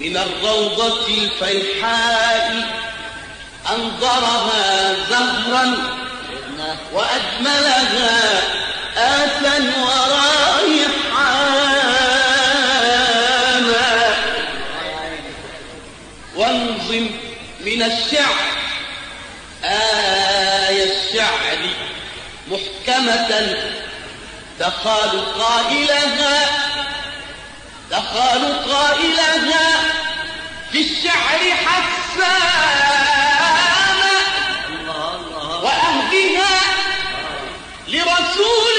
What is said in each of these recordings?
من الروضة الفيحاء أنظرها زهرا وأجملها آتا ورائحانا وانظم من الشعر. آية الشعر محكمة تخال قائلها تخال قائلها في الشعر حسانا وأهدها لرسول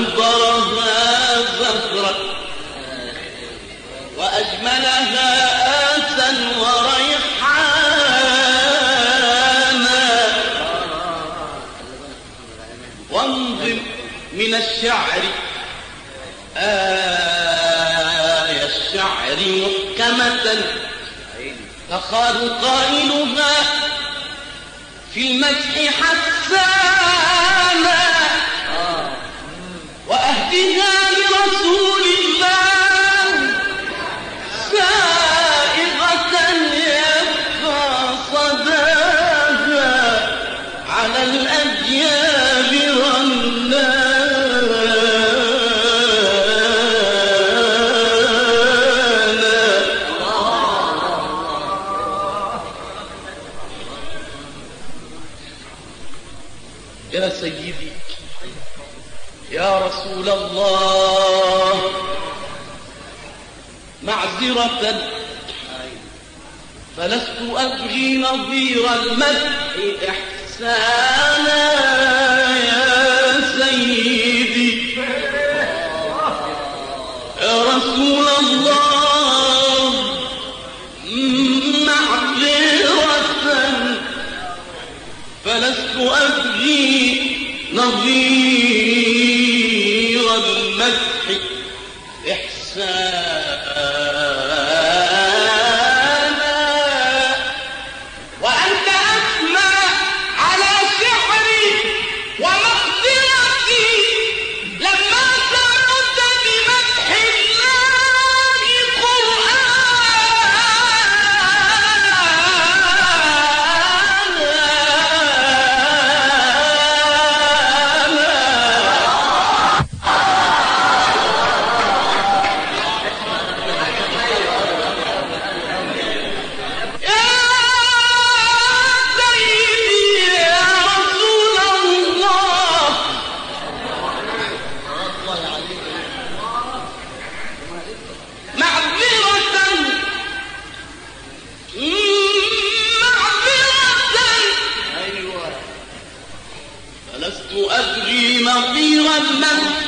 أنظرها زهرا وأجملها آتا وريحانا. وانظم من الشعر. آية الشعر محكمة. تخار قائلها في المسح حسانا. وأهدها لرسول رسول الله. معذرة. فلست أبغي نظير المدح إحسانا. فقيرا مهجورا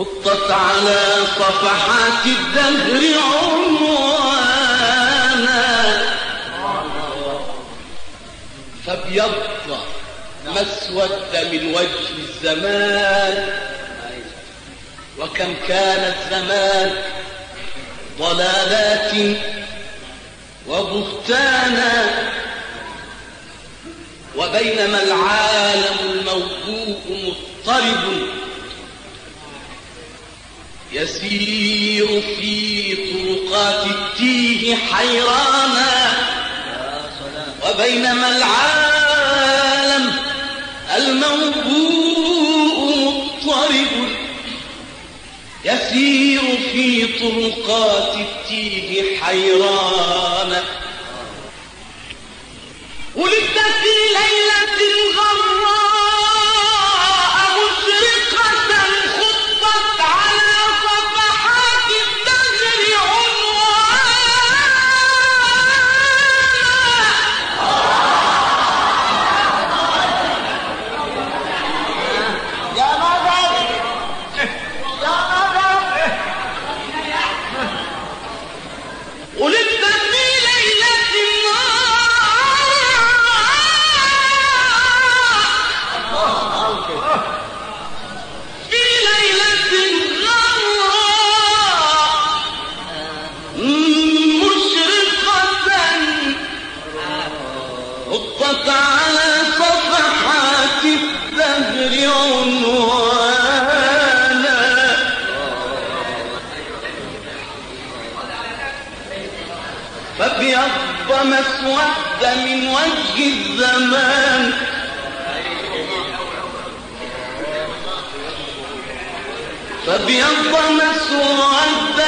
خطت على صفحات الدهر عنوانا فابيض ما اسود من وجه الزمان. وكم كان الزمان ضلالات وبهتانا وبينما العالم الموضوع مضطرب. يسير في طرقات التيه حيرانا وبينما العالم الموبوء مضطرب. يسير في طرقات التيه حيرانا. ولدت في فابيض ما اسود من وجه الزمان. فابيض ما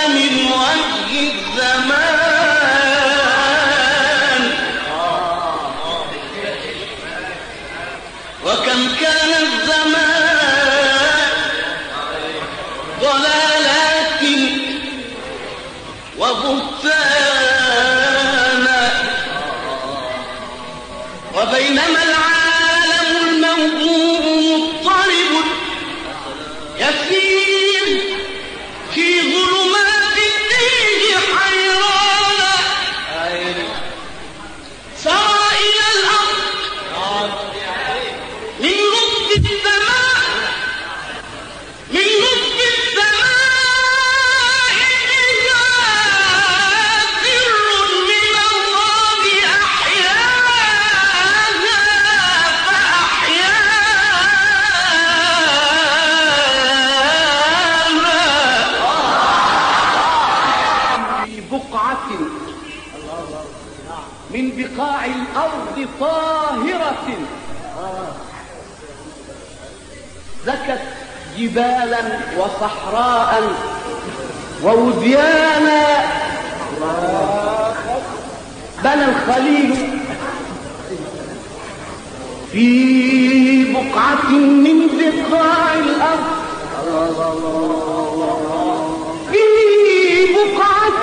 من وجه الزمان. وبينما العالم يضوء زكت جبالا وصحراء ووديانا. بنى الخليل في بقعة من بقاع الأرض. في بقعة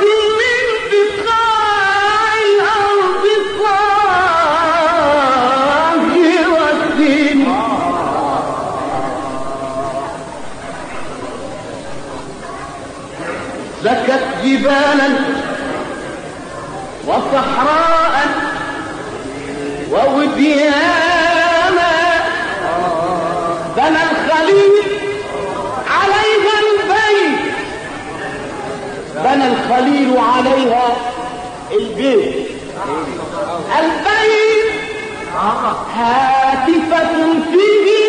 جبالا وصحراء ووديانا. بنى الخليل عليها البيت بنى الخليل عليها البيت. البيت هاتفة فيه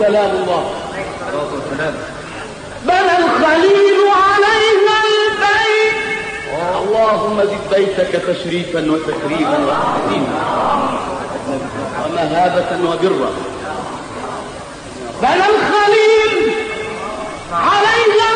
سلام الله. الخليل البيت. اللهم زد بيتك تشريفا وتكريما وتحسينا ومهابة وبرا. بنى الخليل عليها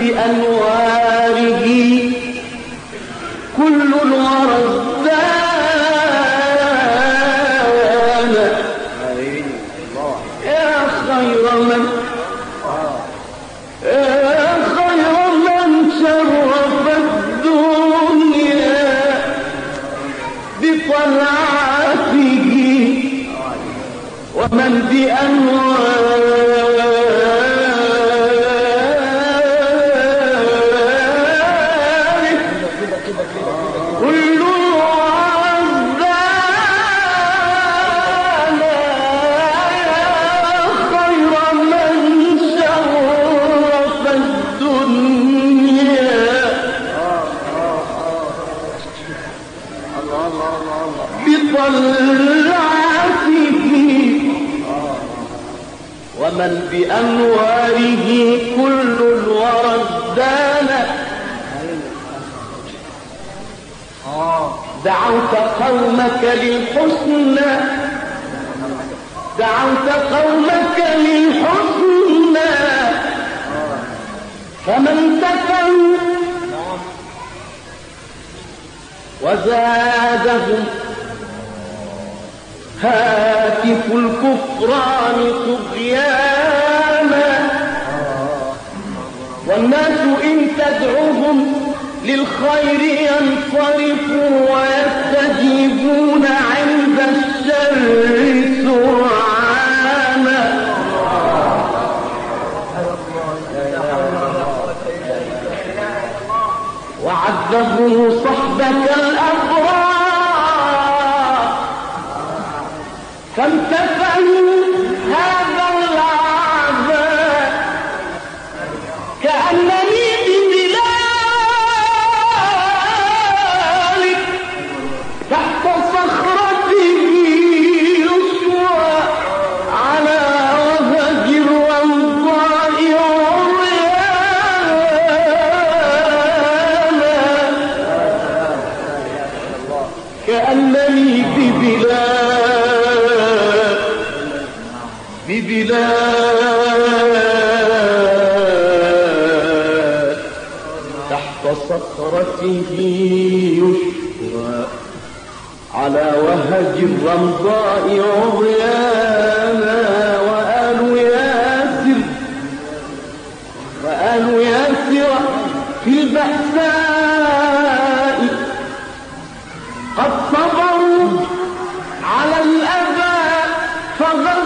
بأنواره. كل ورد وزادهم هاتف الكفران طغيانا. والناس إن تدعوهم للخير ينصرفوا ويستجيبون عند الشر سرعا واتخذوا صحبة الأبرار. Oh,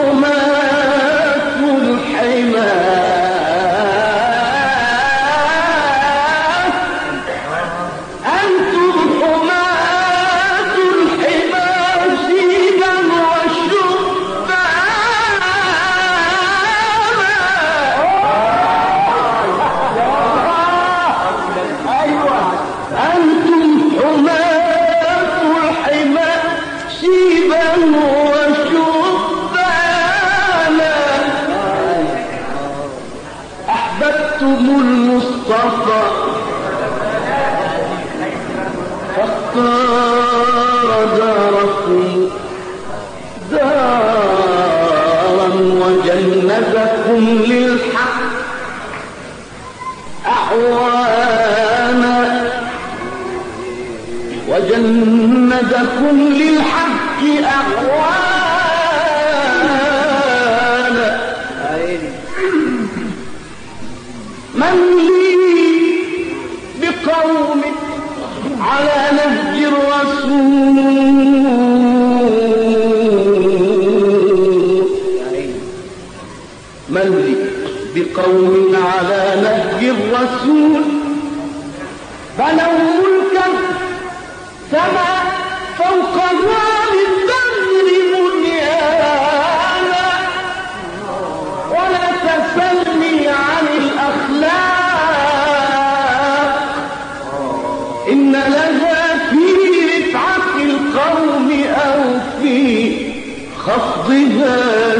Oh moment. لكم للحق أقوال إن لها في رفعة القوم أو في خفضها